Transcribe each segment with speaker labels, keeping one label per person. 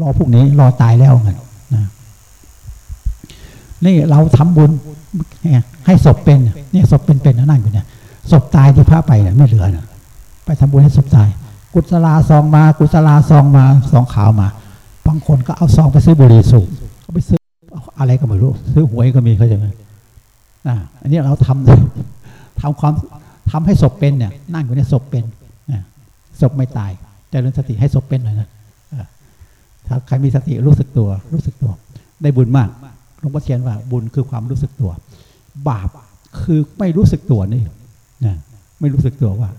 Speaker 1: รอพรุ่งนี้รอตายแล้วไงนนะนี่เราทำบุญให้ศพเป็นเนี่ยศพเป็นเป็นนั่งอยู่เนี่ยศพตายที่พระไปเนี่ยไม่เหลือนะไปทำบุญให้ศพตาย กุศลาซองมา กุศลาซองมาซองขาวมาบางคนก็เอาซองไปซื้อบุหรี่สูบก็ไปซื้ออะไรก็ไม่รู้ ซื้อหวยก็มีเขาใจไหมอ่าอันนี้เราทำทำความทำให้ศพเป็นเนี่ยนั่งอยู่ในศพเป็นศพไม่ตายจเจริญสติให้ศพเป็นหน่อยนะ ใครมีสติรู้สึกตัว รู้สึกตัว ได้บุญมากหลวงพ่อเทียนว่าบุญคือความรู้สึกตัว บาปคือไม่รู้สึกตัวนี่นะไม่รู้สึกตัวว่า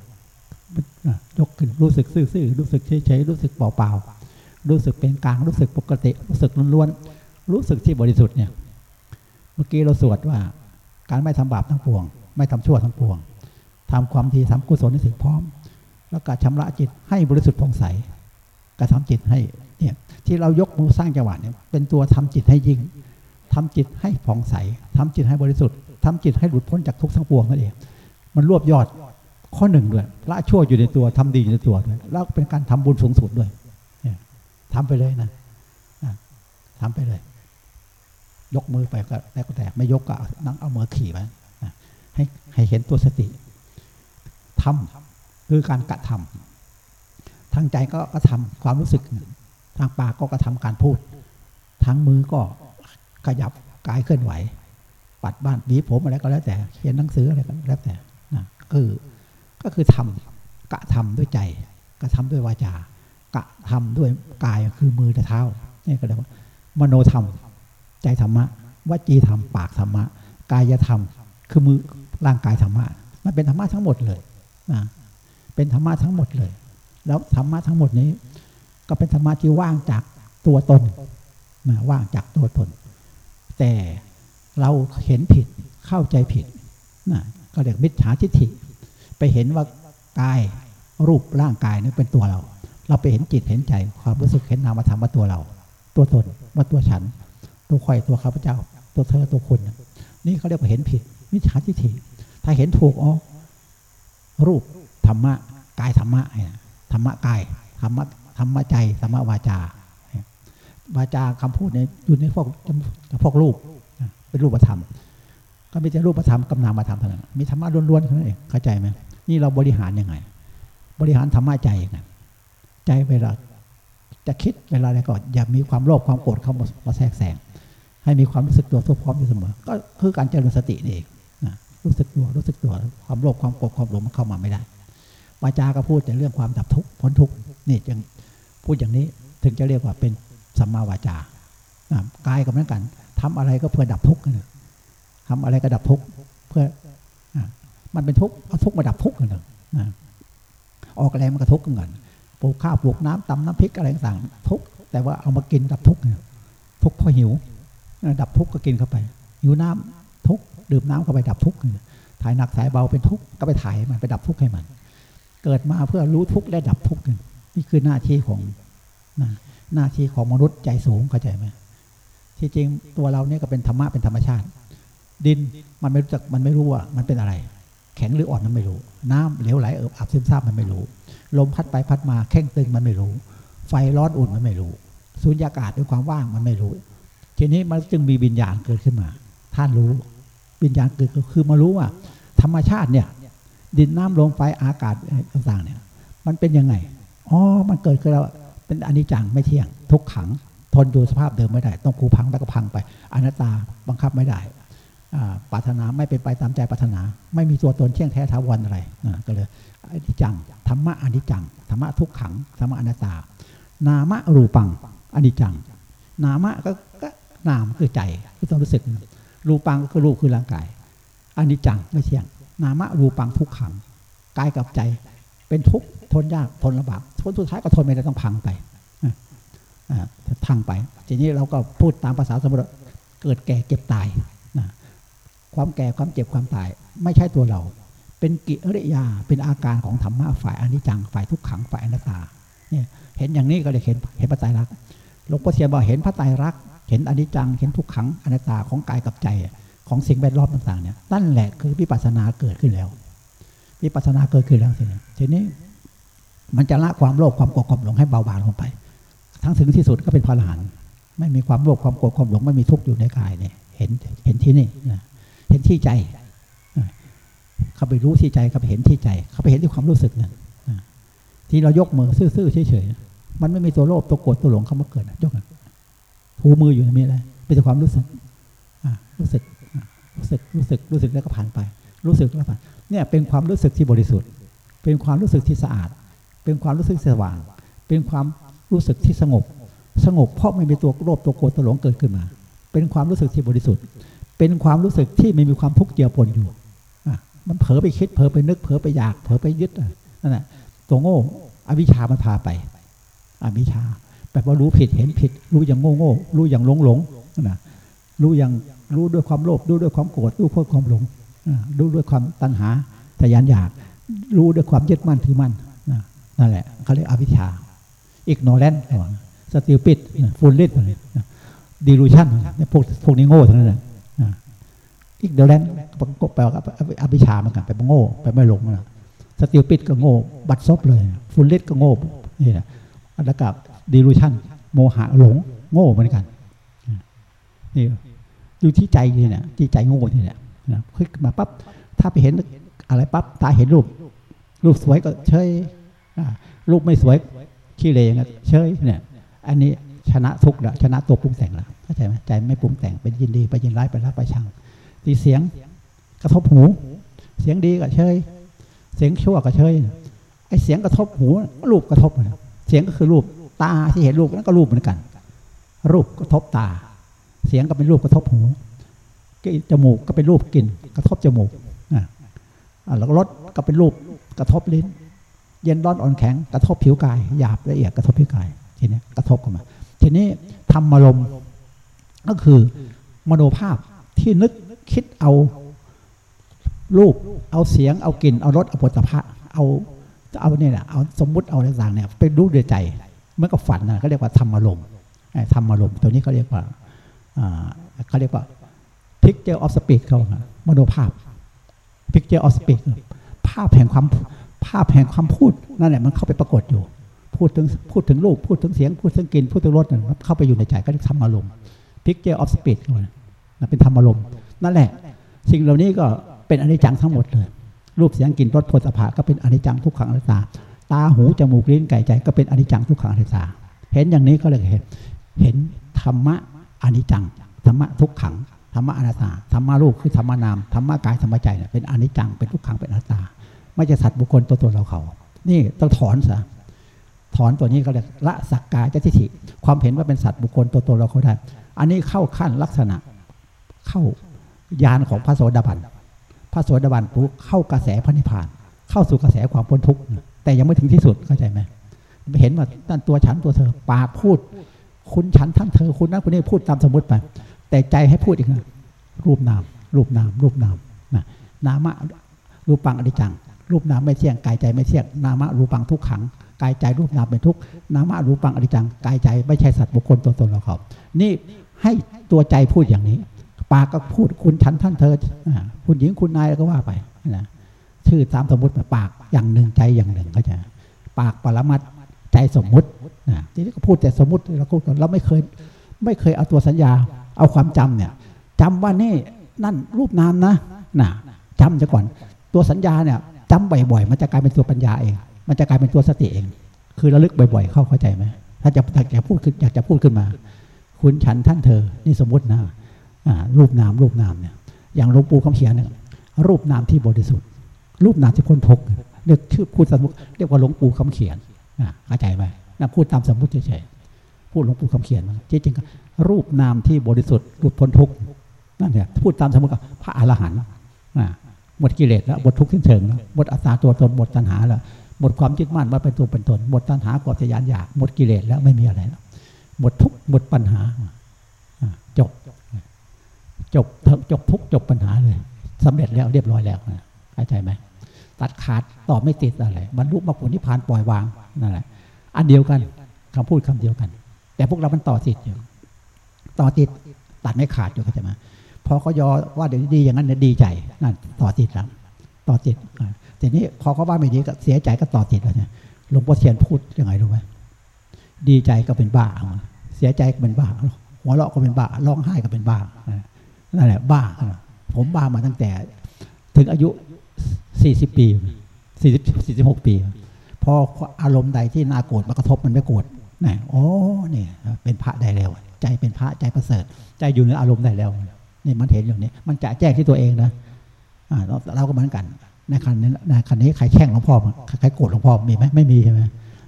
Speaker 1: ยกขึ้นรู้สึกซื่อๆรู้สึกเฉยๆรู้สึกเปล่าๆรู้สึกเป็นกลางรู้สึกปกติ รู้สึกล้วนๆรู้สึกที่บริสุทธิ์เนี่ย เมื่อกี้เราสวดว่า การไม่ทำบาปทั้งปวง ไม่ทำชั่วทั้งปวงทำความดีทำกุศลในสิ่งพร้อม แล้วก็ชำระจิตให้บริสุทธิ์ผ่องใส ระทำจิตให้เนี่ยที่เรายกมือสร้างจังหวะเนี่ยเป็นตัวทำจิตให้ยิ่งทำจิตให้ผ่องใสทำจิตให้บริสุทธิ์ทำจิตให้หลุดพ้นจากทุกข์ทั้งปวงนั่นเองมันรวบยอดข้อหนึ่งด้วยละชั่วอยู่ในตัวทำดีอยู่ในตัวด้วยแล้วเป็นการทำบุญสูงสุดด้วยเนี่ยทำไปเลยนะทำไปเลย ยกมือไปก็แล้วก็แต่ไม่ยกก็นั่งเอามือขี่ไปให้ให้เห็นตัวสติทำคือการกระทำ ทางใจก็กระทำความรู้สึก ทางปากก็กระทำการพูด ทางมือก็ขยับกายเคลื่อนไหว ปัดบ้านบีผมอะไรก็แล้วแต่ เขียนหนังสืออะไรก็แล้วแต่นะคือก็คือทำกระทำด้วยใจ กระทำด้วยวาจากระทำด้วยกายคือมือและเท้านี่ก็เรียกว่ามโนธรรม ใจธรรมะวจีธรรมปากธรรมะ กายธรรม คือมือร่างกายธรรมะมันเป็นธรรมะทั้งหมดเลยนะเป็นธรรมะทั้งหมดเลย แล้วธรรมะทั้งหมดนี้ ก็เป็นธรรมะที่ว่างจากตัวตนนะว่างจากตัวตน แต่เราเห็นผิดเข้าใจผิดนะก็เรียกมิจฉาทิฏฐิ ไปเห็นว่ากายรูปร่างกายนี่เป็นตัวเรา เราไปเห็นจิตเห็นใจ ความรู้สึกเห็นนามธรรมว่าตัวเรา ตัวตนว่าตัวฉัน ตัวข่อยตัวข้าพเจ้า ตัวเธอตัวคุณ นี่เขาเรียกว่าเห็นผิดมิจฉาทิฏฐิ ถ้าเห็นถูกอ๋อรูปธรรมะกายธรรมะ ธรรมะกายธรรมะธรรมะใจธรรมะวาจาวาจาคำพูดเนี่ยอยู่ในพวกพวกรูปเป็นรูปธรรม ก็ไม่ใช่รูปธรรมกำนามธรรมเท่านั้นมีธรรมะล้วนๆเท่านั้นเองเข้าใจไหมนี่เราบริหารยังไง บริหารธรรมะใจยังไงใจเวลาจะคิดเวลาอะไรก่อนอย่ามีความโลภความโกรธเข้ามาแทรกแซงให้มีความรู้สึกตัวทุกพร้อมอยู่เสมอ ก็คือการเจริญสตินี่เองนะรู้สึกตัวรู้สึกตัวความโลภความโกรธความหลงมันเข้ามาไม่ได้ วาจาก็พูดแต่เรื่องความดับทุกข์พ้นทุกข์นี่จึงพูดอย่างนี้ถึงจะเรียกว่าเป็นสัมมาวาจากายกับนั้นกันทำอะไรก็เพื่อดับทุกข์นะทำอะไรก็ดับทุกข์เพื่อมันเป็นทุกข์เอาทุกข์มาดับทุกข์กันะออกแรงมันก็ทุกข์กันปลูกข้าวปลูกน้ำตำน้ำพริกอะไรต่างทุกข์แต่ว่าเอามากินดับทุกข์ทุกข์เพราะหิวดับทุกข์ก็กินเข้าไปหิวน้ำทุกข์ดื่มน้ำเข้าไปดับทุกข์ถ่ายหนักถ่ายเบาเป็นทุกข์ก็ไปถ่ายมันไปดับทุกข์ให้มัน เกิดมาเพื่อรู้ทุกข์และดับทุกข์นี่คือหน้าที่ของหน้าที่ของมนุษย์ใจสูงเข้าใจไหมที่จริงตัวเราเนี่ยก็เป็นธรรมะเป็นธรรมชาติ ดินมันไม่รู้จักมันไม่รู้ว่ามันเป็นอะไร แข็งหรืออ่อนมันไม่รู้ น้ำเหลวไหลเอิบอับซึมซาบมันไม่รู้ ลมพัดไปพัดมาแข้งตึงมันไม่รู้ ไฟร้อนอุ่นมันไม่รู้สุญญากาศด้วยความว่างมันไม่รู้ ทีนี้มันจึงมีวิญญาณเกิดขึ้นมา ท่านรู้วิญญาณเกิดคือมารู้ว่า ธรรมชาติเนี่ย ดินน้ำลมไฟอากาศต่างๆเนี่ย มันเป็นยังไงอ๋อมันเกิดขึ้นแล้วเป็นอนิจจังไม่เที่ยง ทุกขัง ทนอยู่สภาพเดิมไม่ได้ ต้องคูพังแล้วก็พังไป อนัตตาบังคับไม่ได้ปรารถนาไม่เป็นไปตามใจปรารถนา ไม่มีตัวตนเที่ยงแท้ทาวันอะไรนะก็เลยอนิจจังธรรมะอนิจจังธรรมะทุกขังธรรมะอนัตตา นามะรูปังอนิจจัง นามะก็ก็นามคือใจคือต้องรู้สึกรูปังก็คือรูปคือร่างกายอนิจจังไม่เที่ยง นามะรูปังทุกขังกายกับใจ เป็นทุกข์ทนยากทนลำบากทนสุดท้ายก็ทนไม่ได้ต้องพังไปพังไป ทีนี้เราก็พูดตามภาษาสมมติเกิดแก่เก็บตายความแก่ความเจ็บความตาย ไม่ใช่ตัวเรา เป็นกิริยาเป็นอาการของธรรมะฝ่ายอนิจจังฝ่ายทุกขังฝ่ายอนัตตาเนี่ยเห็นอย่างนี้ก็เลยเห็นเห็นพระไตรลักษณ์หลวงพ่อเทียนบอกเห็นพระไตรลักษณ์เห็นอนิจจังเห็นทุกขังอนัตตาของกายกับใจ ของสิ่งแวดล้อมต่างๆเนี่ยนั่นแหละคือวิปัสสนาเกิดขึ้นแล้ววิปัสสนาเกิดขึ้นแล้วทีนี้ทีนี้มันจะละความโลภความโกรธความหลงให้เบาบางลงไป ทั้งถึงที่สุดก็เป็นพระอรหันต์ไม่มีความโลภความโกรธความหลงไม่มีทุกข์อยู่ในกายเนี่ยเห็นเห็นที่นี่เห็นที่ใจเขาไปรู้ที่ใจเขาไปเห็นที่ใจ เขาไปเห็นที่ความรู้สึกนั่นที่เรายกมือซื่อๆเฉยๆมันไม่มีตัวโลภตัวโกรธตัวหลงเข้ามาเกิดยกถูมืออยู่มีอะไรเป็นแต่ความรู้สึกรู้สึก รู้สึกรู้สึกรู้สึกแล้วก็ผ่านไป รู้สึกแล้วผ่านเนี่ยเป็นความรู้สึกที่บริสุทธิ์ เป็นความรู้สึกที่สะอาด เป็นความรู้สึกสว่าง เป็นความรู้สึกที่สงบ สงบเพราะไม่มีตัวโลภตัวโกรธตัวหลงเกิดขึ้นมา เป็นความรู้สึกที่บริสุทธิ์ เป็นความรู้สึกที่ไม่มีความทุกข์เกี่ยวปนอยู่มันเผลอไปคิดเผลอไปนึกเผลอไปอยากเผลอไปยึดนั่นแหละตัวโง่อวิชามันพาไป อวิชาแบบว่ารู้ผิดเห็นผิด รู้อย่างโง่โง่รู้อย่างหลงหลงนะรู้อย่าง รู้ด้วยความโลภรู้ด้วยความโกรธรู้ด้วยความหลงรู้ด้วยความตัณหาทยานอยาก รู้ด้วยความยึดมั่นถือมั่นนั่นแหละเขาเรียกอวิชชาอีกโนแลนสติลปิดฟูลลิดดีลูชันพวกพวกนี้โง่ทั้งนั้นแหละ ignorance ก็แปลว่าอวิชชาเหมือนกันไปโง่ไปไม่หลงนะ stupid ก็โง่ บัดซบเลย foolish ก็โง่นี่แหละแล้วกับ delusion โมหะหลง โง่เหมือนกันนี่ อยู่ที่ใจนี่แหละที่ใจโง่นี่แหละนะคลิกมาปั๊บถ้าไปเห็นอะไรปั๊บตาเห็นรูป รูปสวยก็เฉยรูปไม่สวยขี้เลยงเฉยเนี่ย อันนี้ชนะทุกข์แล้วชนะตัวปรุงแต่งแล้วเข้าใจไหมใจไม่ปรุงแต่งเป็นยินดีไปยินร้ายไปรักไปชังตีเสียงกระทบหู เสียงดีก็เฉยเสียงชั่วก็เฉยไอเสียงกระทบหูรูปกระทบเสียงก็คือรูปตาที่เห็นรูปนั่นก็รูปเหมือนกัน รูปกระทบตา เสียงก็เป็นรูปกระทบหูจมูกก็เป็นรูปกลิ่น กระทบจมูกอ่าแล้วรสก็เป็นรูปกระทบลิ้น เย็นร้อนอ่อนแข็งกระทบผิวกายหยาบละเอียดกระทบผิวกายทีนี้กระทบกันมา ทีนี้ธรรมารมก็คือมโนภาพที่นึกคิดเอารูป เอาเสียง เอากลิ่น เอารส เอาผลิภัณฑ์เอาเอาเนี่ยเอาสมมุติ เอาอะไรต่างเนี่ย ไปรู้ด้วยใจ เมื่อกับฝันนะเขาเรียกว่าธรรมารมธรรมารมตัวนี้เขาเรียกว่า เขาเรียกว่า picture of speech เขามโนภาพ picture of speech ภาพแห่งความภาพแห่งความพูดนั่นแหละมันเข้าไปปรากฏอยู่ พูดถึงพูดถึงรูปพูดถึงเสียง พูดถึงกลิ่นพูดถึงรสนั่นเข้าไปอยู่ในใจก็เรียกธรรมอารมณ์ picture of speech เขานั่นเป็นธรรมอารมณ์นั่นแหละ สิ่งเหล่านี้ก็เป็นอนิจจังทั้งหมดเลย รูปเสียงกลิ่นรสโผฏฐะก็เป็นอนิจจังทุกขังอนัตตา ตาหูจมูกลิ้นไก่ใจก็เป็นอนิจจังทุกขังอนัตตา เห็นอย่างนี้ก็เลยเห็นเห็นธรรมะ อนิจจังธรรมะทุกขังธรรมะอนัตตาธรรมะรูปคือธรรมนามธรรมะกายธรรมใจเนี่ยเป็นอนิจจังเป็นทุกขังเป็นอนัตตา ไม่ใช่สัตว์บุคคลตัวตนเราเขา นี่ต้องถอนซะถอนตัวนี้ก็เรียกละสักกายทิฏฐิความเห็นว่าเป็นสัตว์บุคคลตัวตนเราเขาได้ อันนี้เข้าขั้นลักษณะเข้ายานของพระโสดาบันพระโสดาบันปุ๊เข้ากระแสพระนิพพาน เข้าสู่กระแสความพ้นทุกข์แต่ยังไม่ถึงที่สุดเข้าใจไหมเห็นว่าตั้นตัวฉันตัวเธอปากพูด คุณฉันท่านเธอคุณนั้นคนนี้พูดตามสมมติไป แต่ใจให้พูดอีกนะรูปนาม รูปนาม รูปนามนะนามะรูปังอนิจจัง รูปนามไม่เที่ยงกายใจไม่เที่ยงนามะรูปังทุกขังกายใจรูปนามเป็นทุกนามะรูปังอนิจจังกายใจไม่ใช่สัตว์บุคคลตัวตนเราเขานี่ให้ตัวใจพูดอย่างนี้ ปากก็พูดคุณฉันท่านเธอคุณหญิงคุณนายก็ว่าไปนะชื่อตามสมมติปากอย่างหนึ่งใจอย่างหนึ่งเขาจะปากปรมัด ใจสมมุตินะทีนี้ก็พูดแต่สมมติเราพูดกันเราไม่เคยไม่เคยเอาตัวสัญญา เอาความจำเนี่ยจำว่านี่นั่นรูปนามนะน่ะจำจะก่อน ตัวสัญญาเนี่ยจำบ่อยๆ มันจะกลายเป็นตัวปัญญาเอง มันจะกลายเป็นตัวสติเอง คือระลึกบ่อยๆ เข้าเข้าใจไหมถ้าจะอยากจะพูดขึ้นอยากจะพูดขึ้นมา คุณฉันท่านเธอ นี่สมมตินะรูปนามรูปนามเนี่ย อย่างหลวงปู่คำเขียนเนี่ยรูปนามที่บริสุทธิ์ รูปนามที่พ้นทุกข์เรียกชื่อพูดสมมติเรียกว่าหลวงปู่คำเขียน เข้าใจไหมนะพูดตามสมมติเฉยๆพูดหลวงปู่คำเขียนจริงๆรูปนามที่บริสุทธิ์หลุดพ้นทุกข์นั่นเนี่ยพูดตามสมมติกับพระอรหันต์หมดกิเลสแล้วหมดทุกข์สิ้นเชิงแล้วหมดอัตตาตัวตนหมดตัณหาแล้วหมดความยึดมั่นว่าเป็นตัวเป็นตนหมดตัณหากอบทยานอยากหมดกิเลสแล้วไม่มีอะไรแล้วหมดทุกหมดปัญหาจบจบจบทุกจบปัญหาเลยสำเร็จแล้วเรียบร้อยแล้วเข้าใจไหม ตัดขาดต่อไม่ติดอะไรบรรลุมรรคผลนิพพานปล่อยวางนั่นแหละอันเดียวกันคำพูดคำเดียวกัน แต่พวกเรามันต่อติดอยู่ต่อติดตัดไม่ขาดอยู่เข้าใจไหมพอเขายอว่าเดี๋ยวดีอย่างนั้นเนี่ยดีใจนั่นต่อติดแล้วต่อติดทีนี้พอเขาว่าไม่ดีก็เสียใจก็ต่อติดแล้วเนี่ยหลวงพ่อเทียนพูดยังไงรู้ไหมดีใจก็เป็นบ้าเสียใจก็เป็นบ้าหัวเราะก็เป็นบ้าร้องไห้ก็เป็นบ้านั่นแหละบ้าผมบ้ามาตั้งแต่ ถึงอายุ สี่สิบปีสี่สิบสี่สิบหกปี พออารมณ์ใดที่น่าโกรธมากระทบมันไม่โกรธนี่โอ้เนี่ยเป็นพระได้แล้ว ใจเป็นพระใจประเสริฐ ใจอยู่ในอารมณ์ได้แล้วนี่มันเห็นอย่างนี้ มันจะแจ้งที่ตัวเองนะเราก็เหมือนกันในคันนี้ในคันนี้ใครแข่งหลวงพ่อใครโกรธหลวงพ่อมีไหมไม่มีใช่ไหม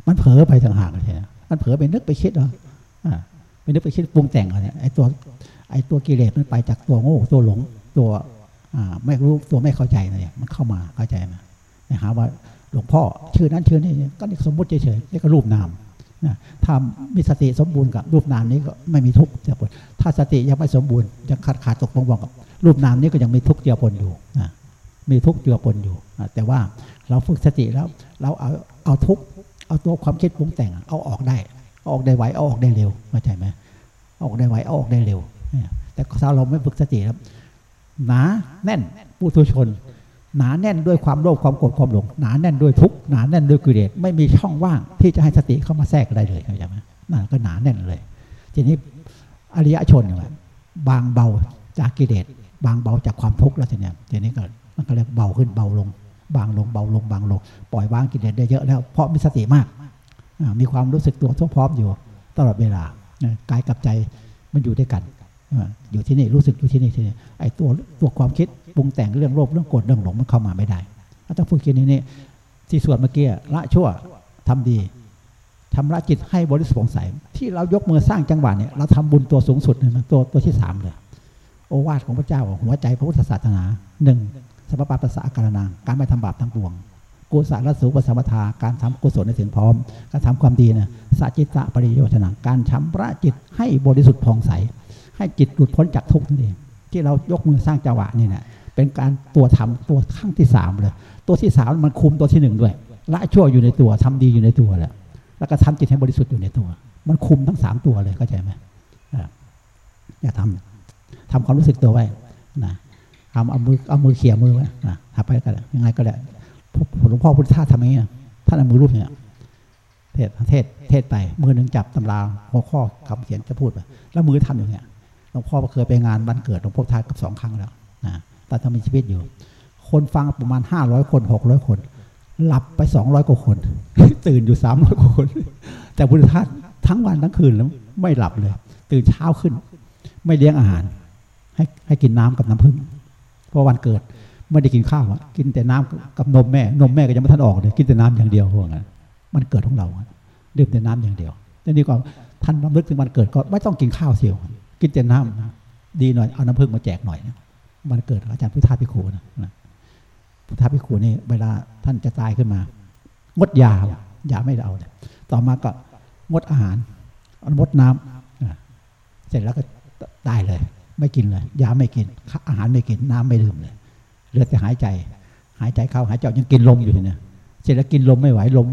Speaker 1: มันเผลอไปต่างหากใช่ไหมมันเผลอไปนึกไปคิดเหรอไปนึกไปคิดปรุงแต่งอะไรไอ้ตัวไอ้ตัวกิเลสมันไปจากตัวโง่ตัวหลงตัว ไม่รู้ตัวไม่เข้าใจเลยมันเข้ามาเข้าใจไหมหาว่าหลวงพ่อชื่อนั้นชื่อนี้ก็นี่สมมติเฉยๆนี่ก็รูปนามนะถ้ามีสติสมบูรณ์กับรูปนามนี้ก็ไม่มีทุกข์เจือปนถ้าสติยังไม่สมบูรณ์ยังขาดขาดตกลงวงกับรูปนามนี้ก็ยังมีทุกข์เจือปนอยู่นะมีทุกข์เจือปนอยู่ แต่ว่าเราฝึกสติแล้วเราเอาเอาทุกข์เอาตัวความคิดปรุงแต่งเอาออกได้เอาออกได้ไวเอาออกได้เร็วเข้าใจไหมออกได้ไวเอาออกได้เร็วแต่ถ้าเราไม่ฝึกสติครับ หนาแน่นปุถุชน หนาแน่นด้วยความโลภความโกรธความหลงหนาแน่นด้วยทุกข์หนาแน่นด้วยกิเลสไม่มีช่องว่างที่จะให้สติเข้ามาแทรกได้เลยเข้าใจไหมนั่นก็หนาแน่นเลย ทีนี้อริยชนอย่างบางเบาจากกิเลสบางเบาจากความทุกข์แล้วทีนี้ทีนี้ก็มันก็เรียกเบาขึ้นเบาลง บางลงเบาลงบางลง ปล่อยวางกิเลสได้เยอะแล้ว เพราะมีสติมากมีความรู้สึกตัวทั่วพร้อมอยู่ตลอดเวลากายกับใจมันอยู่ด้วยกัน อยู่ที่นี่รู้สึกอยู่ที่นี่ที่นี่ไอ้ตัวตัวความคิดปรุงแต่งเรื่องโลภเรื่องโกรธเรื่องหลงมันเข้ามาไม่ได้ต้องฝึกคิดนี้นี่ที่สวดเมื่อกี้ละชั่วทำดีทำละจิตให้บริสุทธิ์ผ่องใสที่เรายกมือสร้างจังหวะเนี่ยเราทำบุญตัวสูงสุดนะตัวตัวที่สามเลยโอวาทของพระเจ้าหัวใจพระพุทธศาสนาหนึ่งสัพพะปัสสะการนาการไม่ทำบาปทั้งปวงกุศลสูปสัมปทาการทำกุศลในถึงพร้อมการทำความดีนะสัจจิตะปริโยชนะการชำระจิตให้บริสุทธิ์ผ่องใส ให้จิตหลุดพ้นจากทุกข์นั่นเองที่เรายกมือสร้างจังหวะนี่นะเป็นการตัวทำตัวขั้งที่สามเลยตัวที่สามมันคุมตัวที่หนึ่งด้วยละชั่วอยู่ในตัวทำดีอยู่ในตัวแล้วแล้วก็ทำจิตให้บริสุทธิ์อยู่ในตัว มันคุมทั้งสามตัวเลยเข้าใจไหมอย่าทำทำความรู้สึกตัวไว้นะทำเอามือเอามือเขี่ยมือไว้นะทำไปก็ได้ยังไงก็ได้หลวงพ่อพุทธทาสทำอย่างนี้ท่านเอามือรูปเนี่ยเทศเทศเทศไปมือหนึ่งจับตำราหัวข้อคำเขียนจะพูดไปแล้วมือทำอย่างเงี้ย หลวงพ่อเคยไปงานวันเกิดหลวงพ่อทากับสองครั้งแล้วนะตอนทำมีชีวิตอยู่ คนฟังประมาณห้าร้อยคนหกร้อยคน หลับไปสองร้อยกว่าคน ตื่นอยู่สามร้อยกว่าคน แต่พุทธทาสทั้งวันทั้งคืนแล้วไม่หลับเลย ตื่นเช้าขึ้น ไม่เลี้ยงอาหาร ให้ให้กินน้ำกับน้ำผึ้งเพราะวันเกิดไม่ได้กินข้าวกินแต่น้ำกับนมแม่ นมแม่ก็ยังไม่ทันออกเลยกินแต่น้ำอย่างเดียวพวกนั้นมันเกิดของเราดื่มแต่น้ำอย่างเดียวแต่นี่ก็ท่านรำลึกถึงวันเกิดก็ไม่ต้องกินข้าวเสียว กินแต่น้ำดีหน่อยเอาน้ำผึ้งมาแจกหน่อยนะวันเกิดอาจารย์พุทธาพิคูนะพุทธาพิคูนี่เวลาท่านจะตายขึ้นมา งดยายาไม่เอาเลยต่อมาก็งดอาหารงดน้ำเสร็จแล้วก็ตายเลย ไม่กินเลยยาไม่กิน อาหารไม่กินน้ำไม่ดื่มเลยเหลือแต่หายใจ หายใจเข้าหายใจยังกินลมอยู่เนี่ยเสร็จแล้วกินลมไม่ไหวลม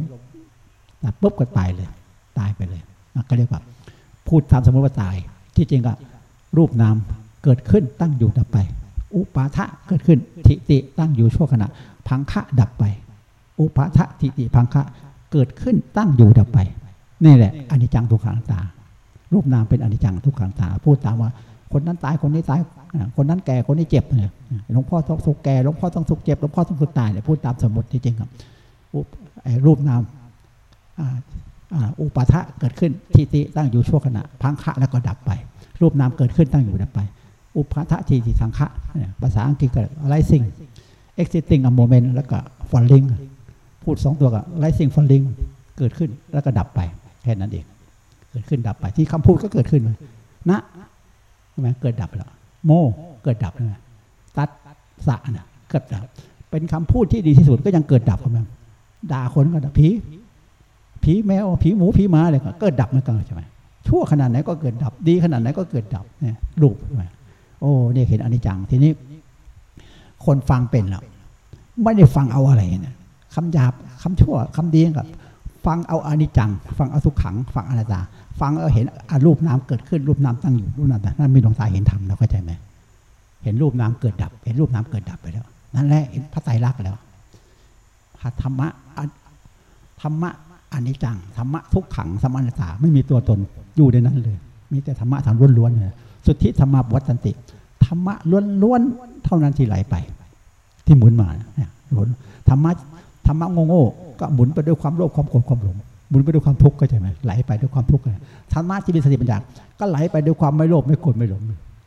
Speaker 1: ปุ๊บก็ตายเลย ตายไปเลยก็เรียกว่า พูดตามสมมติว่าตาย ที่จริงก็รูปนามเกิดขึ้นตั้งอยู่ดับไป อุปาทะเกิดขึ้นทิติตั้งอยู่ชั่วขณะ พังคะดับไป อุปาทะทิติพังคะเกิดขึ้นตั้งอยู่ดับไป นี่แหละอนิจจังทุกขังตา รูปนามเป็นอนิจจังทุกขังตา พูดตามว่า คนนั้นตายคนนี้ตาย คนนั้นแก่คนนี้เจ็บเนี่ยหลวงพ่อต้องสุกแก่หลวงพ่อต้องสุกเจ็บหลวงพ่อต้องสุกตายเนี่ยพูดตามสมมติที่จริงครับรูปนามอุปาทะเกิดขึ้นทิติตั้งอยู่ชั่วขณะ พังคะแล้วก็ดับไป รูปนามเกิดขึ้นตั้งอยู่ดับไป อุปาทะทิติสังคะภาษาอังกฤษก็ rising existing a moment แล้วก็ falling พูดสองตัวกับ rising falling เกิดขึ้นแล้วก็ดับไป แค่นั้นเอง เกิดขึ้นดับไปที่คำพูดก็เกิดขึ้นนะใช่ไหมเกิดดับแล้วโมเกิดดับนะตัดสะนะเกิดดับ เป็นคำพูดที่ดีที่สุดก็ยังเกิดดับครับด่าคนก็ดับผีผีแมวผีหมูผีม้าอะไรก็เกิดดับเหมือนกันใช่ไหม ชั่วขนาดไหนก็เกิดดับ ดีขนาดไหนก็เกิดดับเนี่ยรูปโอ้เนี่ยเห็นอนิจจังทีนี้คนฟังเป็นแล้วไม่ได้ฟังเอาอะไรเนี่ยคำหยาบคำชั่วคำดีกับ ฟังเอาอนิจจัง ฟังเอาทุกขัง ฟังอนัตตา ฟังเอาเห็นรูปน้ำเกิดขึ้นรูปน้ำตั้งอยู่รูปน้ำนั่นมีดวงตาเห็นธรรมแล้วเข้าใจไหมเห็นรูปน้ำเกิดดับ เห็นรูปน้ำเกิดดับไปแล้ว นั่นแหละเห็นพระไตรลักษณ์แล้วธรรมะธรรมะ อันนี้จังธรรมะทุกขังสมานตาไม่มีตัวตนอยู่ในนั้นเลย มีแต่ธรรมะทางล้วนๆเลยสุทธิธรรมะวัตติธรรมะล้วนๆเท่านั้นที่ไหลไป ที่หมุนมาเนี่ยหมุนธรรมะธรรมะโง่ๆก็หมุนไปด้วยความโลภความโกรธความหลงหมุนไปด้วยความทุกข์ก็ใช่ไหมไหลไปด้วยความทุกข์ธรรมะที่มีสติปัญญาก็ไหลไปด้วยความไม่โลภไม่โกรธไม่หลง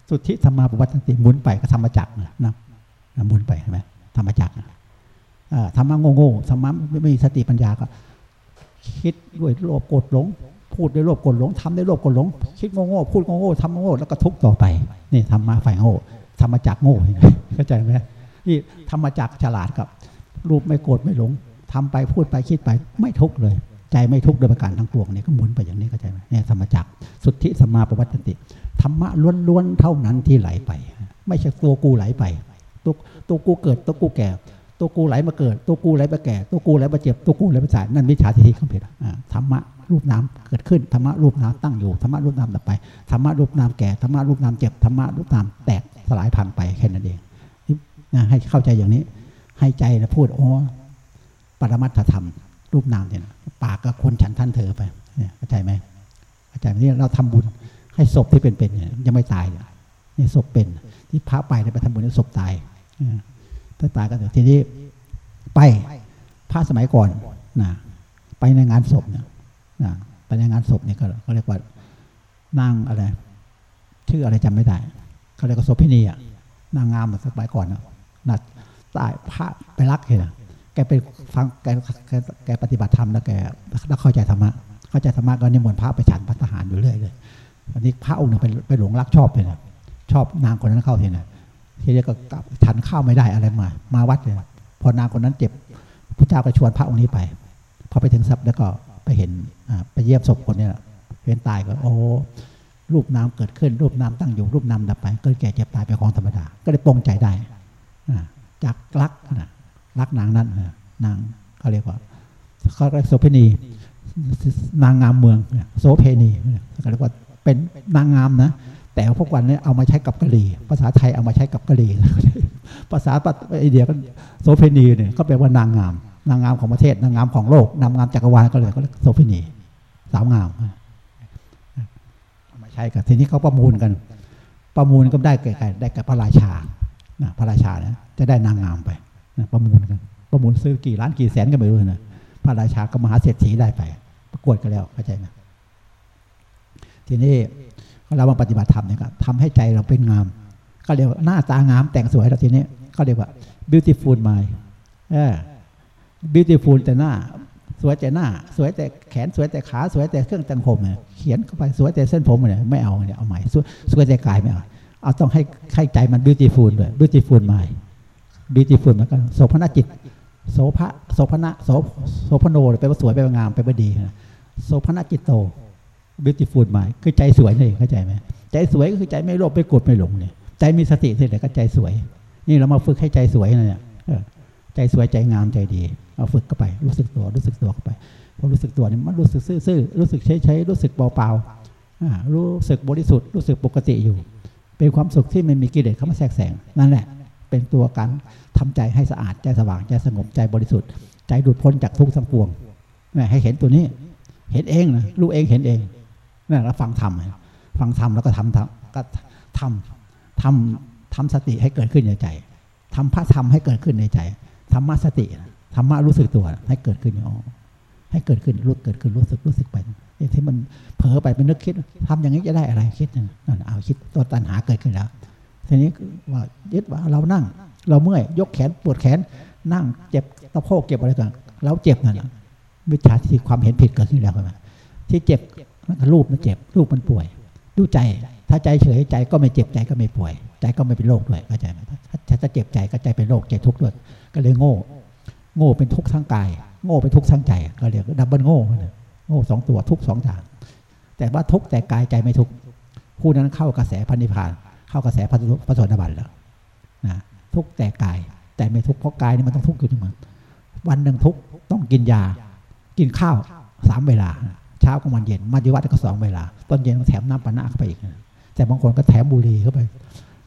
Speaker 1: สุทธิธรรมะวัตติหมุนไปก็ธรรมจักรนะนะหมุนไปใช่ไหมธรรมจักรธรรมะโง่ๆธรรมะไม่มีสติปัญญาก็ คิดด้วยโลภโกรธหลง พูดด้วยโลภโกรธหลงทำด้วยโลภโกรธหลง คิดโง่ๆพูดโง่ๆทำโง่แล้วก็ทุกข์ต่อไป นี่ธรรมะฝ่ายโง่ธรรมจักโง่เข้าใจไหมนี่ธรรมจักฉลาดกับ รูปไม่โกรธไม่หลงทำไปพูดไปคิดไปไม่ทุกข์เลย ใจไม่ทุกข์โดยประการทั้งปวงนี่ก็หมุนไปอย่างนี้เข้าใจไหมเนี่ยธรรมจักสุทธิสมาปวัตติธรรมะล้วนๆเท่านั้นที่ไหลไป ไม่ใช่ตัวกูไหลไปตัวตัวกูเกิดตัวกูแก่ ตัวกูไหลมาเกิด ตัวกูไหลมาแก่ ตัวกูไหลมาเจ็บ ตัวกูไหลมาสายนั่นวิชาทิฏฐิเขาผิดธรรมะรูปนามเกิดขึ้นธรรมะรูปนามตั้งอยู่ธรรมะรูปนามดับไปธรรมะรูปนามแก่ธรรมะรูปนามเจ็บธรรมะรูปนามแตกสลายพังไปแค่นั้นเองนะให้เข้าใจอย่างนี้ ให้ใจนะพูดโอ้ปรมัตถธรรม รูปนามเนี่ยปากกับคนฉันท่านเธอไปเข้าใจไหมเข้าใจไหมนี่เราทำบุญให้ศพที่เป็นๆเนี่ยยังไม่ตายเนี่ยนี่ศพเป็นที่พระไปไปทำบุญให้ศพตาย ตายก็เดี๋ยวทีนี้ไปพระสมัยก่อนนะไปในงานศพเนี่ยนะไปในงานศพเนี่ยก็เรียกว่านั่งอะไร ชื่ออะไรจำไม่ได้เขาเรียกว่าศพพินีอะนางงามสมัยก่อนนะนัดตายพระไปรักเหรอแกไปฟังแกแกปฏิบัติธรรมแล้วแกแล้วเข้าใจธรรมะเข้าใจธรรมะก็นิมนต์พระไปฉันพัฒหารอยู่เรื่อยเลยวันนี้พระองค์หนึ่งไปไปหลงรักชอบเลยนะชอบนางคนนั้นเข้าทีนะ ทีนี้ก็กลับฉันข้าวไม่ได้อะไรมา มาวัดเลยพอนางคนนั้นเจ็บพระเจ้าก็ชวนพระองค์นี้ไปพอไปถึงทรัพย์แล้วก็ไปเห็นไปเยี่ยมศพคนนี้เห็นตายก็โอ้รูปนามเกิดขึ้น รูปนามตั้งอยู่รูปนามดับไปเกิดแก่เจ็บตายเป็นของธรรมดา ก็เลยปรงใจได้จากรักนะรักนางนั้นนางเขาเรียกว่าเขาเรียกโสเพณี นางงามเมืองโสเพณีเขาเรียกว่าเป็นนางงามนะ แต่พวกวันนี้เอามาใช้กับกะหรี่ ภาษาไทยเอามาใช้กับกะหรี่ ภาษาไอเดียก็โซเฟนีเนี่ยก็แปลว่านางงาม นางงามของประเทศ นางงามของโลก นางงามจักรวาลก็เลยก็เรียกโซเฟนีสาวงามเอามาใช้กันทีนี้เขาประมูลกัน ประมูลก็ได้แก่ได้แก่พระราชาพระราชานะจะได้นางงามไปประมูลกัน ประมูลซื้อกี่ล้านกี่แสนก็ไม่รู้นะ พระราชาก็มหาเศรษฐีได้ไป ประกวดกันแล้วเข้าใจไหมทีนี้ เรามาปฏิบัติธรรมเนี่ยก็ทำให้ใจเราเป็นงาม ก็เรียกว่าหน้าตางามแต่งสวยเราทีนี้ก็เรียกว่า beautiful mind เออ beautiful แต่หน้า สวยแต่หน้า สวยแต่แขนสวยแต่ขาสวยแต่เครื่องแต่งผมเนี่ยเขียนเข้าไปสวยแต่เส้นผมเนี่ยไม่เอาเนี่ยเอาใหม่สวยแต่กายไม่เอาเอาต้องให้ให้ใจมัน beautiful ด้วย beautiful mind beautiful มันก็โสภณจิตโสภะโสภณะโสโสภโนไปว่าสวยไปว่างามไปว่าดีโสภณจิตโต beautiful mind คือใจสวยนี่เข้าใจไหมใจสวยก็คือใจไม่โลภไม่โกรธไม่หลงเนี่ยใจมีสติเสร็จแล้วก็ใจสวย นี่เรามาฝึกให้ใจสวยนะเนี่ยใจสวยใจงามใจดีเอาฝึกเข้าไป รู้สึกตัวรู้สึกตัวเข้าไปพอรู้สึกตัวนี่มันรู้สึกซื่อๆรู้สึกเฉยๆรู้สึกเปล่าๆรู้สึกบริสุทธิ์รู้สึกปกติอยู่ เป็นความสุขที่ไม่มีกิเลสเข้ามาแทรกแซงนั่นแหละ เป็นตัวการทำใจให้สะอาดใจสว่างใจสงบใจบริสุทธิ์ ใจหลุดพ้นจากทุกข์ทั้งปวงให้เห็นตัวนี้ เห็นเองนะรู้เองเห็นเอง นี่เราฟังธรรมฟังธรรมแล้วก็ทำทำก็ทำทำทำสติให้เกิดขึ้นในใจทำพระธรรมให้เกิดขึ้นในใจธรรมะสติธรรมะรู้สึกตัวให้เกิดขึ้นอ๋อให้เกิดขึ้นรู้เกิดขึ้นรู้สึกรู้สึกไปที่มันเผลอไปเป็นนึกคิดทำอย่างนี้จะได้อะไรคิดนั่นเอาคิดตัวตัณหาเกิดขึ้นแล้วทีนี้ว่ายึดว่าเรานั่ง เราเมื่อยยกแขนปวดแขนนั่งเจ็บตะโพกเก็บอะไรต่างเราเจ็บนั่นแหละวิชาที่ความเห็นผิดเกิดขึ้นแล้วใช่ไหมที่เจ็บ รูปมันเจ็บ รูปมันป่วย ดูใจ ถ้าใจเฉยใจก็ไม่เจ็บใจก็ไม่ป่วย ใจก็ไม่เป็นโรคด้วยเข้าใจไหมถ้าจะเจ็บใจก็ใจเป็นโรคใจทุกข์ด้วย ก็เลยโง่ โง่เป็นทุกข์ทั้งกาย โง่เป็นทุกข์ทั้งใจก็เรียกดับเบิลโง่โง่สองตัวทุกสองอย่างแต่ว่าทุกข์แต่กายใจไม่ทุกข์ผู้นั้นเข้ากระแสพันธิพาน เข้ากระแสพระโสดบันแล้วนะทุกแต่กายแต่ไม่ทุกข์เพราะกายนี่มันต้องทุกข์อยู่ทั้งหมดวันหนึ่งทุกข์ต้องกินยา กินข้าวสามเวลา เช้ากลางวันเย็นมาดีวัดก็สองเวลา ตอนเย็นก็แถมน้ำปานะเข้าไปอีก แต่บางคนก็แถมบุหรี่เข้าไป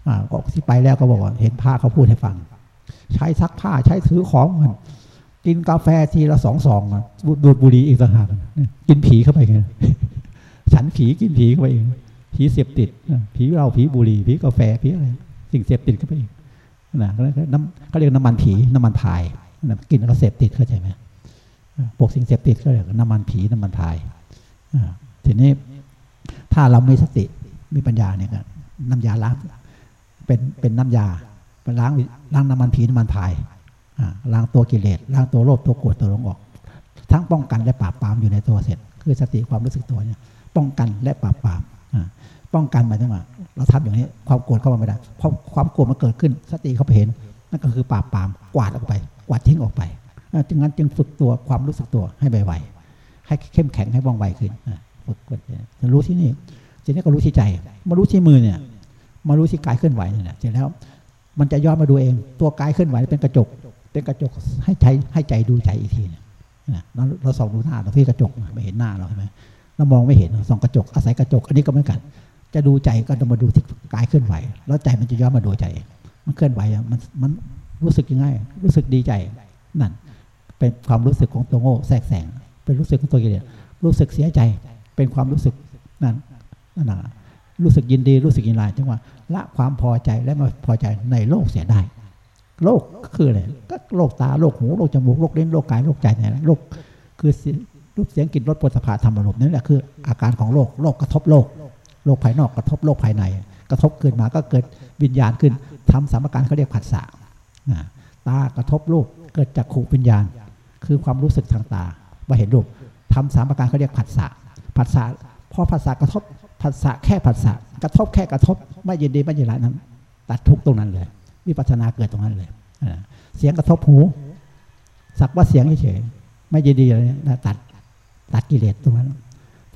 Speaker 1: อ่าก็ที่ไปแล้วก็บอกว่าเห็นพระเขาพูดให้ฟัง ใช้ซักผ้าใช้ถือของมันกินกาแฟทีละสองซองดูดบุหรี่อีกต่างหากกินผีเข้าไปไงฉันผีกินผีเข้าไปเองผีเสพติดผีเราผีบุหรี่ผีกาแฟผีอะไรสิ่งเสพติดเข้าไปอีกนะน้ำเขาเรียกน้ำมันผีน้ำมันพายกินแล้วเสพติดเข้าใจไหมพวกสิ่งเสพติดก็เรียกน้ำมันผีน้ำมันพาย ทีนี้ถ้าเราไม่สติมีปัญญาเนี่ยน้ำยาล้างเป็นเป็นน้ำยาไปล้างล้างน้ำมันผีน้ำมันพายล้างตัวกิเลสล้างตัวโลภตัวโกรธตัวหลงออก ทั้งป้องกันและปราบปรามอยู่ในตัวเสร็จ คือสติความรู้สึกตัวเนี่ยป้องกันและปราบปรามป้องกันหมายถึงว่าเราทำอย่างนี้ความโกรธเข้ามาไม่ได้เพราะความโกรธมันเกิดขึ้น สติเขาไปเห็นนั่นก็คือปราบปรามกวาดออกไป กวาดทิ้งออกไปจึงนั้นจึงฝึกตัวความรู้สึกตัวให้ไวๆ ให้เข้มแข็งให้ว่องไวขึ้นฝึกจะรู้ที่นี่ทีนี้ก็รู้ที่ใจ มารู้ที่มือเนี่ย มารู้ที่กายเคลื่อนไหวเนี่ยเสร็จแล้ว มันจะย้อนมาดูเอง ตัวกายเคลื่อนไหวเป็นกระจก เป็นกระจกให้ใจให้ใจดูใจอีกทีเนี่ยเราส่องดูหน้าเราที่กระจกไม่เห็นหน้าเราใช่ไหมเรามองไม่เห็นส่องกระจกอาศัยกระจก อันนี้ก็เหมือนกัน จะดูใจก็ต้องมาดูที่กายเคลื่อนไหว แล้วใจมันจะย้อนมาดูใจมันเคลื่อนไหวมันมันรู้สึกยังไงรู้สึกดีใจนั่นเป็นความรู้สึกของตัวโง่แทรกแซง เป็นรู้สึกของตัวกิเลสรู้สึกเสียใจเป็นความรู้สึกนั่นนั่นนะรู้สึกยินดีรู้สึกยินร้ายจังว่าละความพอใจและมาพอใจในโลกเสียได้ โลกคืออะไรก็โลกตาโลกหูโลกจมูกโลกลิ้นโลกกายโลกใจเนี่ยโลกคือรูปเสียงกลิ่นรสปุถะภาธรรมอารมณ์นั่นแหละคืออาการของโลกโลกกระทบโลก โลกภายนอกกระทบโลกภายใน กระทบเกิดมาก็เกิดวิญญาณขึ้นทำสามการเขาเรียกผัสสะตากระทบรูปเกิดจากขูวิญญาณ คือความรู้สึกทางตา ว่าเห็นรูปทำสามประการเขาเรียกผัสสะผัสสะพอผัสสะกระทบผัสสะแค่ผัสสะกระทบแค่กระทบ ไม่ยินดีไม่ยินร้ายนั้น ตัดทุกตรงนั้นเลยวิปัสนาเกิดตรงนั้นเลยเสียงกระทบหู สักว่าเสียงเฉยไม่ยินดีเลยนะตัดตัดกิเลสตรงนั้น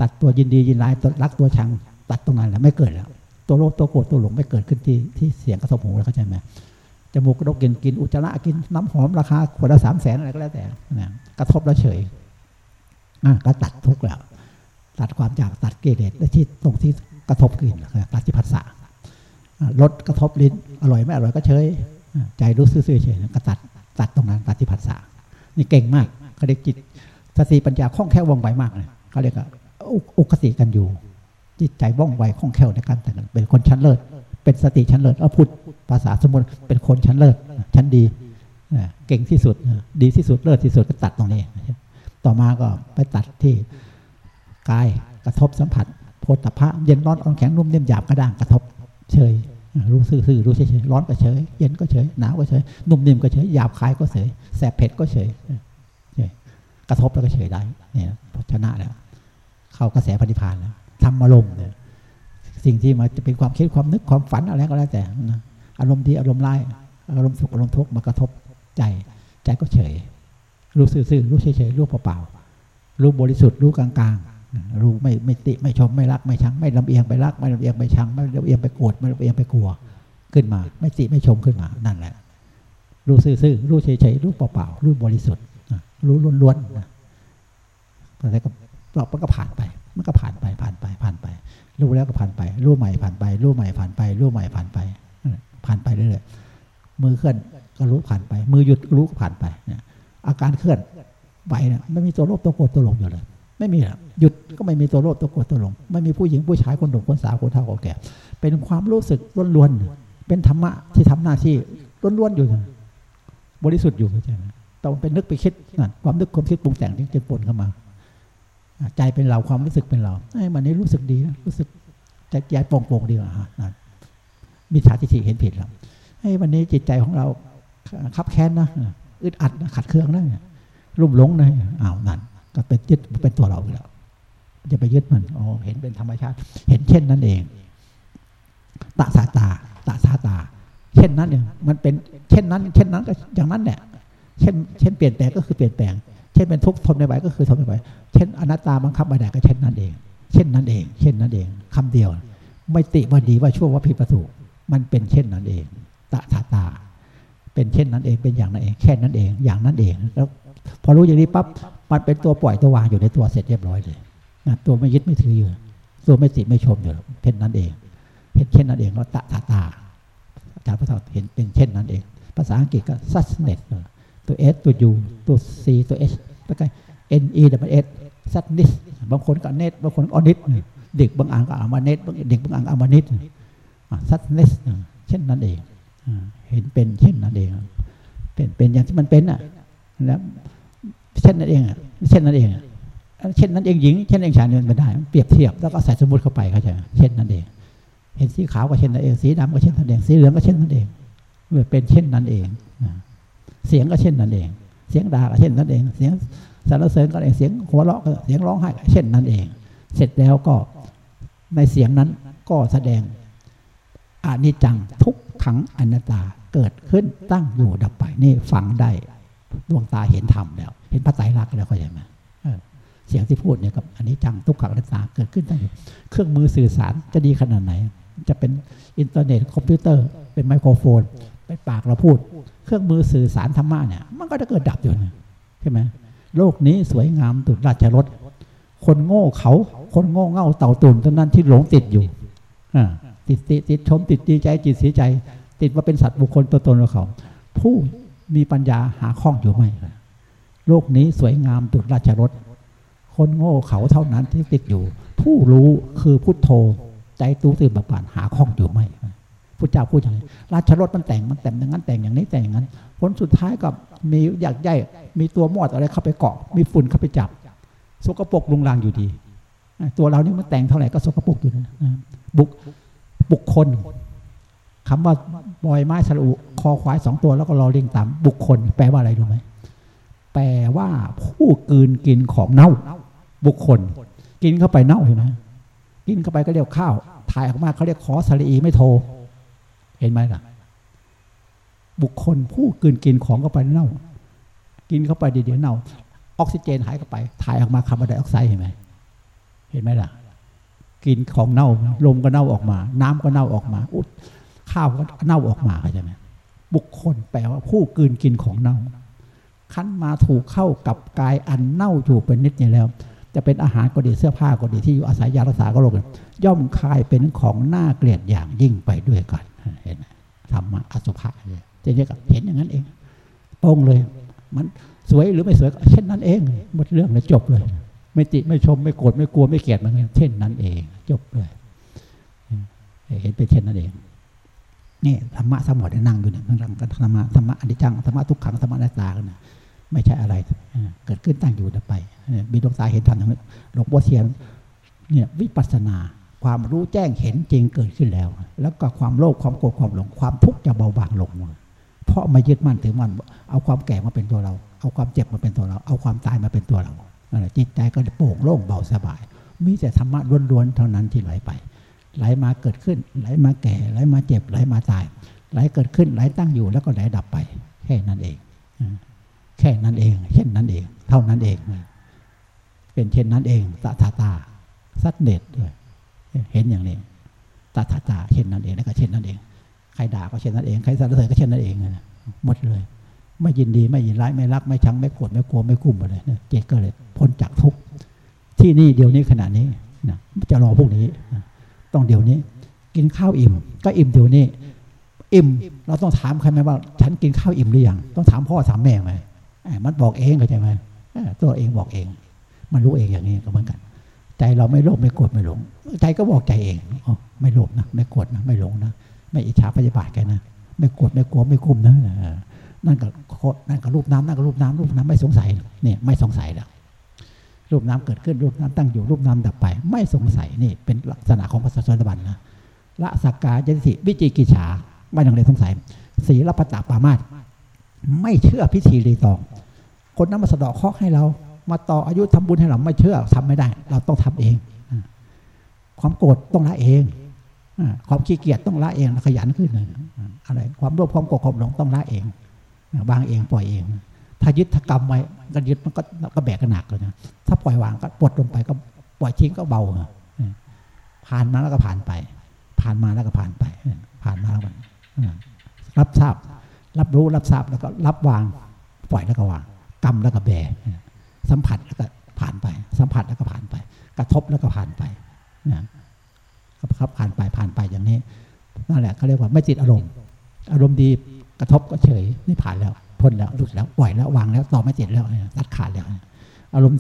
Speaker 1: ตัดตัวยินดียินร้ายตัวรักตัวชัง ตัดตรงนั้นแหละไม่เกิดแล้ว ตัวโลภตัวโกรธตัวหลงไม่เกิดขึ้นที่ที่เสียงกระทบหูแล้วเข้าใจไหมจมูกกระดกกินกินอุจจาระกินน้ำหอมราคาขวดละสามแสนอะไรก็แล้วแต่กระทบแล้วเฉย ก็ตัดทุกแล้ว ตัดความอยากตัดกิเลสที่ตรงที่กระทบกลิ่นตัดที่ผัสสะลดกระทบลิ้นอร่อยไม่อร่อยก็เฉยใจรู้ซื่อเฉยก็ตัดตัดตรงนั้นตัดที่ผัสสะนี่เก่งมากเขาเรียกจิตสติปัญญาคล่องแคล่วว่องไวมากเลยเขาเรียกว่าอุคติกันอยู่ จิตใจว่องไวคล่องแคล่วในการแต่งเป็นคนชั้นเลิศเป็นสติชั้นเลิศเอาพูดภาษาสมมติเป็นคนชั้นเลิศชั้นดีเก่งที่สุดดีที่สุดเลิศที่สุดก็ตัดตรงนี้ ต่อมาก็ไปตัดที่กายกระทบสัมผัสโพธพะเย็นร้อนอ่อนแข็งนุ่มเนิ่มหยาบกระด้างกระทบเฉยรู้ซื่อๆรู้เฉยๆร้อนก็เฉย เย็นก็เฉยหนาวก็เฉยนุ่มนิ่มก็เฉยหยาบคายก็เฉยแสบเผ็ดก็เฉยกระทบแล้วก็เฉยได้เนี่ยชนะแล้ว เข้ากระแสปฏิพานแล้วทำอารมณ์เนี่ยสิ่งที่มาจะเป็นความคิดความนึกความฝันอะไรก็แล้วแต่นะอารมณ์ดีอารมณ์ร้ายอารมณ์สุขอารมณ์ทุกข์มากระทบใจ ใจก็เฉย รู้ซื่อๆรู้เฉยๆรู้เปล่าๆรู้บริสุทธิ์รู้กลางๆรู้ไม่ไม่ติไม่ชมไม่รักไม่ชัง ไม่ลำเอียงไปรัก ไม่ลำเอียงไปชัง ไม่ลำเอียงไปโกรธไม่ลำเอียงไปกลัวขึ้นมา ไม่ติไม่ชมขึ้นมานั่นแหละ รู้ซื่อๆรู้เฉยๆรู้เปล่าๆรู้บริสุทธิ์รู้ล้วนๆนะอะไรก็เราก็ผ่านไป มันก็ผ่านไปผ่านไปผ่านไป รู้แล้วก็ผ่านไป รู้ใหม่ผ่านไป รู้ใหม่ผ่านไป รู้ใหม่ผ่านไป ผ่านไปเรื่อยๆมือเคลื่อนก็รู้ผ่านไป มือหยุดรู้ก็ผ่านไปเนี่ย อาการเคลื่อนไหวเนี่ยไม่มีตัวโลภตัวโกรธตัวหลงอยู่เลย ไม่มีหยุดก็ไม่มีตัวโลภตัวโกรธตัวหลง ไม่มีผู้หญิงผู้ชายคนหนุ่มคนสาวคนเฒ่าคนแก่ เป็นความรู้สึกล้วนๆเป็นธรรมะที่ทำหน้าที่ล้วนๆอยู่บริสุทธิ์อยู่เข้าใจไหมต้องเป็นนึกไปคิดนั่นความนึกความคิดปรุงแต่งที่จะปนเข้ามา ใจเป็นเราความรู้สึกเป็นเราไอ้มันนี้รู้สึกดีนะรู้สึกใจใจโปร่งโปร่งดีอะนั่นมิจฉาทิฏฐิเห็นผิดแล้วไอ้วันนี้จิตใจของเราคับแค้นนะ อึดอัดขัดเครื่องนะรุ่มหลงนะอ้าวนั่น ก็เป็นยึดเป็นตัวเราแล้วจะไปยึดมันอ๋อเห็นเป็นธรรมชาติ เห็นเช่นนั้นเองตาสาตาตาสาตา เช่นนั้นเนี่ยมันเป็นเช่นนั้น เช่นนั้นก็อย่างนั้นแหละเช่นเช่นเปลี่ยนแปลงก็คือเปลี่ยนแปลง เช่นเป็นทุกข์ทนไม่ไหวก็คือทนไม่ไหวเช่นอนัตตาบังคับไม่ได้ก็เช่นนั้นเอง เช่นนั้นเอง เช่นนั้นเองคำเดียว ไม่ติว่าดีว่าชั่วว่าผิดประถูกมันเป็นเช่นนั้นเองตาตาตา เป็นเช่นนั้นเองเป็นอย่างนั้นเองแค่นั้นเองอย่างนั้นเองแล้วพอรู้อย่างนี้ปั๊บมันเป็นตัวปล่อยตัววางอยู่ในตัวเสร็จเรียบร้อยเลยนะตัวไม่ยึดไม่ถืออยู่ตัวไม่ติไม่ชมอยู่เช่นนั้นเองเห็นเช่นนั้นเองแล้วตาตาตาอาจารย์พระเจ้าเห็นเป็นเช่นนั้นเอง ภาษาอังกฤษก็ suchness ตัว S ตัว U ตัว C ตัว H แล้วก็ N E ดับเบิล S ซัดนิสบางคนก็เน็ตบางคนก็อนิดเด็กบางอ่างก็อามาเน็ตเด็กบางอ่างอามานิดซัดนิสเช่นนั้นเอง เห็นเป็นเช่นนั้นเอง เป็นเป็นอย่างที่มันเป็นอะแล้วเช่นนั้นเองอะเช่นนั้นเองเช่นนั้นเองหญิงเช่นเองชายเนี่ยไม่ได้เปรียบเทียบแล้วก็ใส่สมมติเข้าไปเขาจะเช่นนั้นเอง เห็นสีขาวก็เช่นนั้นเองสีดำก็เช่นนั้นเองสีเหลืองก็เช่นนั้นเองเมื่อเป็นเช่นนั้นเองเสียงก็เช่นนั้นเอง เสียงด่าก็เช่นนั้นเอง เสียงสรรเสริญก็เองเสียงหัวเราะก็เสียงร้องไห้ก็เช่นนั้นเอง เสร็จแล้วก็ในเสียงนั้นก็แสดงอานิจจังทุก ขังอนัตตาเกิดขึ้นตั้งอยู่ดับไป นี่ฟังได้ดวงตาเห็นธรรมแล้ว เห็นพระไตรลักษณ์แล้วก็ยังไงเสียงที่พูดเนี่ยกับอันนี้จังทุกขังอนัตตาเกิดขึ้นตั้งอยู่ เครื่องมือสื่อสารจะดีขนาดไหน จะเป็นอินเทอร์เน็ตคอมพิวเตอร์ เป็นไมโครโฟนไปปากเราพูด เครื่องมือสื่อสารธรรมะเนี่ยมันก็จะเกิดดับอยู่ใช่ไหมโลกนี้สวยงามดุจราชรถคนโง่เขา คนโง่เง่าเต่าตุ่นตัวนั้นที่หลงติดอยู่ติด ติดติดชมติดดีใจจิตเสียใจ ติดว่าเป็นสัตว์บุคคลตัวตนของเขา ผู้มีปัญญาหาข้องอยู่ไหมโลกนี้สวยงามตุดราชรถ คนโง่เขาเท่านั้นที่ติดอยู่ ผู้รู้คือพุทโธ ใจตู้ตื่นบักบานหาข้องอยู่ไหมพุทธเจ้าพูดอย่างนี้ราชรถมันแต่งมันแต่งอย่างนั้นแต่งอย่างนี้แต่งอย่างนั้น ผลสุดท้ายกับมีอยากใหญ่มีตัวมอดอะไรเข้าไปเกาะ มีฝุ่นเข้าไปจับ สกปรกลุงลังอยู่ดี ตัวเรานี่มันแต่งเท่าไหร่ก็สกปรกอยู่นะบุก บุคคลคำว่าบอยไม้สลุคอควายสองตัวแล้วก็รอเรียงตามบุคคล แปลว่าอะไรรู้ไหมแปลว่าผู้กืนกินของเน่า บุคคล กินเข้าไปเน่าเห็นไหมกินเข้าไปก็เรียกข้าวถ่ายออกมาเขาเรียกขอสลีไม่โท เห็นไหมล่ะ บุคคลผู้กินกินของเข้าไปเน่า กินเข้าไปเดี๋ยวเน่า ออกซิเจนหายเข้าไป ถ่ายออกมาคาร์บอนไดออกไซด์เห็นไหมเห็นไหมล่ะ กินของเน่าลมก็เน่าออกมา น้ำก็เน่าออกมาอุดข้าวก็เน่าออกมาเข้าใจไหมบุคคลแปลว่าผู้กินกินของเน่าขั้นมาถูกเข้ากับกายอันเน่าอยู่เป็นนิดนี่แล้ว จะเป็นอาหารก็ดีเสื้อผ้าก็ดีที่อยู่อาศัยยารักษาก็โรคย่อมคายเป็นของน่าเกลียดอย่างยิ่งไปด้วยกันเห็นไหมธรรมะอสุภะเลยจะเรียกเห็นอย่างนั้นเองตรงเลย มันสวยหรือไม่สวยเช่นนั้นเองหมดเรื่องเลยจบเลย ไม่ติไม่ชมไม่โกรธไม่กลัวไม่เกลียดมันเช่นนั้นเองจบเลยเห็นเป็นเช่นนั้นเองนี่ธรรมะสมอดนั่งอยู่เนี่ยนั่งกันธรรมะธรรมะอนิจจังธรรมะทุกขังธรรมะนาตากันนะไม่ใช่อะไร เกิดขึ้นตั้งอยู่ดับไปมีดวงตาเห็นธรรมอย่างนี้หลวงพ่อเทียนเนี่ยวิปัสสนาความรู้แจ้งเห็นจริงเกิดขึ้นแล้ว แล้วก็ความโลภความโกรธความหลงความทุกข์จะเบาบางลงเพราะไม่ยึดมั่นถือมั่นเอาความแก่มาเป็นตัวเรา เอาความเจ็บมาเป็นตัวเรา เอาความตายมาเป็นตัวเรา จิตใจก็โปร่งโล่งเบาสบาย มีแต่ธรรมะล้วนๆเท่านั้นที่ไหลไป ไหลมาเกิดขึ้น ไหลมาแก่ ไหลมาเจ็บ ไหลมาตาย ไหลเกิดขึ้น ไหลตั้งอยู่แล้วก็ไหลดับไป แค่นั้นเอง แค่นั้นเอง เช่นนั้นเอง เท่านั้นเอง เป็นเช่นนั้นเองตาตาตา สัตเด็ดด้วย เห็นอย่างนี้ตาตาตาเช่นนั้นเองแล้วก็เช่นนั้นเอง ใครด่าก็เช่นนั้นเอง ใครสรรเสริญก็เช่นนั้นเองหมดเลย ไม่ยินดีไม่ยินร้ายไม่รัก ไม่ชังไม่โกรธไม่กลัวไม่กุ้มอะไรเจก็เลยพ้นจากทุกที่นี่เดี๋ยวนี้ขณะนี้นะจะรอพวกนี้นะต้องเดี๋ยวนี้ กินข้าวอิ่ม ก็อิ่มเดี๋ยวนี้ อิ่ม เราต้องถามใครไหมว่า ฉันกินข้าวอิ่มหรือยังต้องถามพ่อถามแม่ไหมมันบอกเองเข้าใจไหมตัวเองบอกเอง มันรู้เองอย่างนี้ก็เหมือนกันใจเราไม่โลภไม่โกรธไม่หลง ใจก็บอกใจเองอ๋อไม่โลภนะไม่โกรธนะไม่หลงนะไม่อิจฉาพยาบาทแกนะไม่กดไม่กลัวไม่คุมนะ นั่นก็นั่นก็รูปน้ำนั่นก็รูปน้ำรูปน้ำไม่สงสัยเนี่ยไม่สงสัยแล้วรูปน้ำเกิดขึ้นรูปน้ำตั้งอยู่รูปน้ำดับไป ไม่สงสัยนี่เป็นลักษณะของพระสัสดบันนะละสักกายติวิจิกิจฉาไม่ต้องเลยสงสัยศีลปตาปามาตไม่เชื่อพิธีรีตอง คนนั้นมาสะดอกเคาะให้เรา มาต่ออายุทำบุญให้เราไม่เชื่อทำไม่ได้ เราต้องทำเอง ความโกรธต้องละเองความขี้เกียจต้องละเองขยันขึ้นอะไรความโลภความโกรธความหลงต้องละเอง วางเองปล่อยเอง ถ้ายึดถ้ากรรมไว้ก็ยึดมันก็ก็แบกกันหนักเลยนะถ้าปล่อยวางก็ปลดลงไปก็ปล่อยทิ้งก็เบาผ่านมาแล้วก็ผ่านไป ผ่านมาแล้วก็ผ่านไป ผ่านมาแล้วกันรับทราบ รับรู้รับทราบแล้วก็รับวาง ปล่อยแล้วก็วางกรรมแล้วก็แบกสัมผัสแล้วก็ผ่านไป สัมผัสแล้วก็ผ่านไป กระทบแล้วก็ผ่านไปครับผ่านไปผ่านไปอย่างนี้นั่นแหละเขาเรียกว่าไม่ติดอารมณ์ อารมณ์ดี กระทบก็เฉยนี่ผ่านแล้วพ้นแล้วหลุดแล้วปล่อยแล้ววางแล้วต่อไม่ติดแล้วเนี่ยตัดขาดแล้ว อารมณ์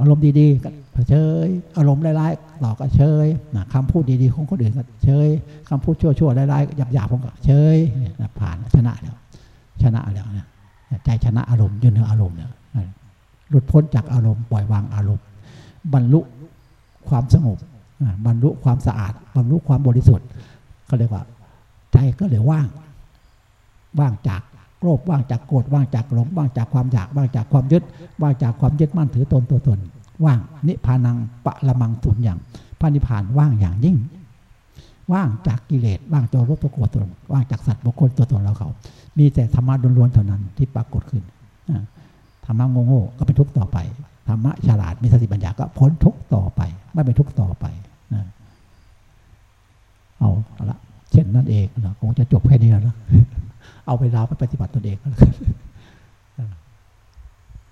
Speaker 1: อารมณ์ดีๆก็เฉย อารมณ์ร้ายๆต่อก็เฉยนะคำพูดดีๆของคนอื่นก็เฉยคำพูดชั่วๆร้ายๆหยาบๆผมก็เฉยผ่านชนะแล้ว ชนะแล้วเนี่ยใจชนะอารมณ์ยืนเหนืออารมณ์เนี่ยหลุดพ้นจากอารมณ์ปล่อยวางอารมณ์ บรรลุความสงบบรรลุความสะอาด บรรลุความบริสุทธิ์เขาเรียกว่า ใจก็เลยว่าง ว่างจากโลภว่างจากโกรธว่างจากหลงว่างจากความอยากว่างจากความยึดว่างจากความยึดมั่นถือตนตัวตน ว่างนิพพานังปะละมังสุญอย่างพระนิพพานว่างอย่างยิ่ง ว่างจากกิเลสว่างจากรบตัวโกรธตนว่างจากสัตว์บุคคลตัวตนเราเขา มีแต่ธรรมะล้วนๆเท่านั้นที่ปรากฏขึ้นธรรมะโง่ๆก็เป็นทุกข์ต่อไปธรรมะฉลาดมีสติปัญญาก็พ้นทุกข์ต่อไป ไม่เป็นทุกข์ต่อไปนะเอาละเช่นนั่นเองนะคงจะจบแค่นี้แล้ว เอาเวลาไปปฏิบัติตนเองแล้ว